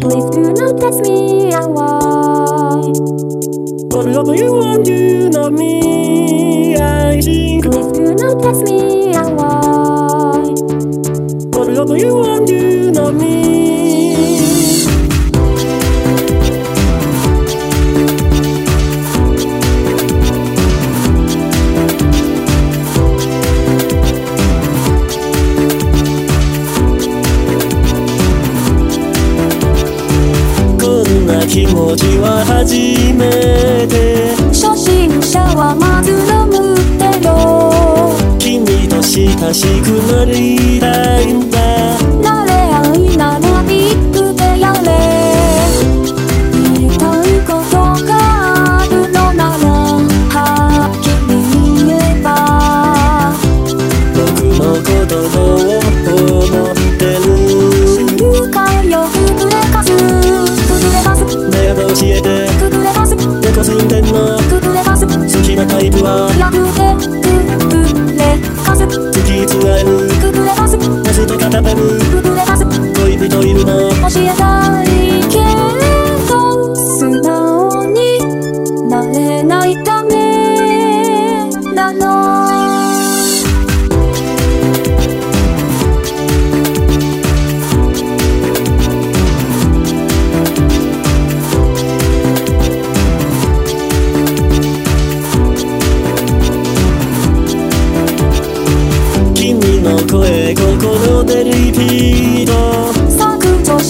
Please do not test me and why Whatever you want, you know me. I think Please do not test me and why whatever you want, you know me. 気持ちは初めて。初心者はまず飲むってよ君と親しくなりたいんだ。慣れ合いならビッグでやれ。言いたいことがあるのならはっきり言えば。僕のことど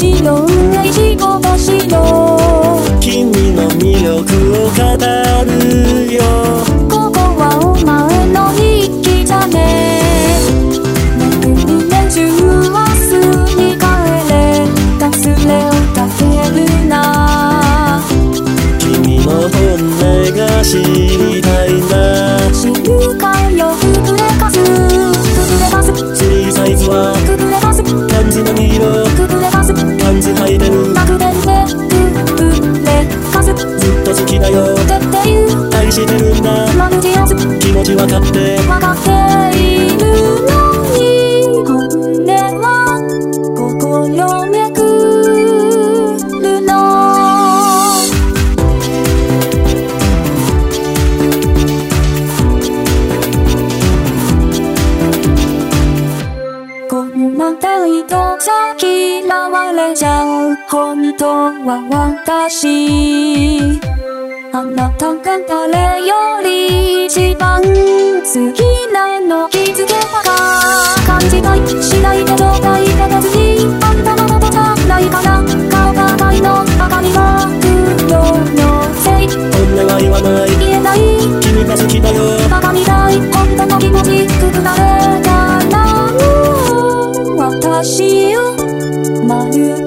削除しろねじこぼしろだよっていう愛してるんだ。マルチアス気持ちわかって。わかっているのに本音は心めくるの。こんな態度じゃ嫌われちゃう。本当は私あなたが誰より一番好きなの気づけたかじ違い。しないでちょいけど好きあんたのことじゃないから顔がないの赤には黒のせい。お願いはない言えない君が好きだよバカみたい。本当の気持ちくくられたらもう私をまる